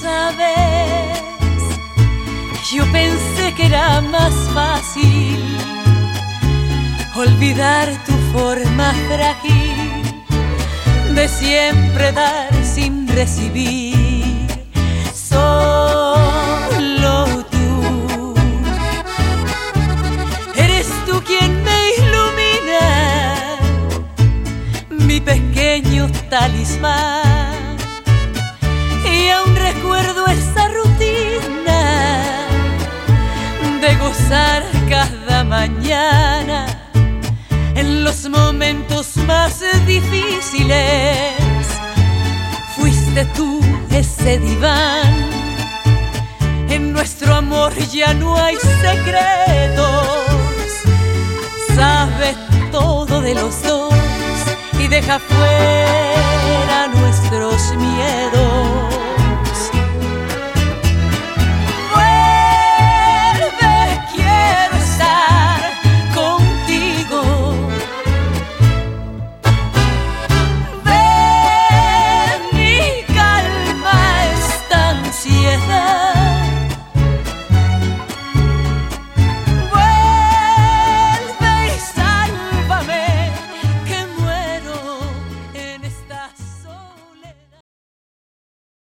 Sabes, yo pensé que era más fácil olvidar tu forma frágil de siempre dar sin recibir. Solo tú. Eres tú quien me ilumina, mi pequeño talismán. Y aún recuerdo esa rutina de gozar cada mañana en los momentos más difíciles. Fuiste tú ese diván. En nuestro amor ya no hay secretos. Sabe todo de los dos y deja fuera nuestros miedos. river.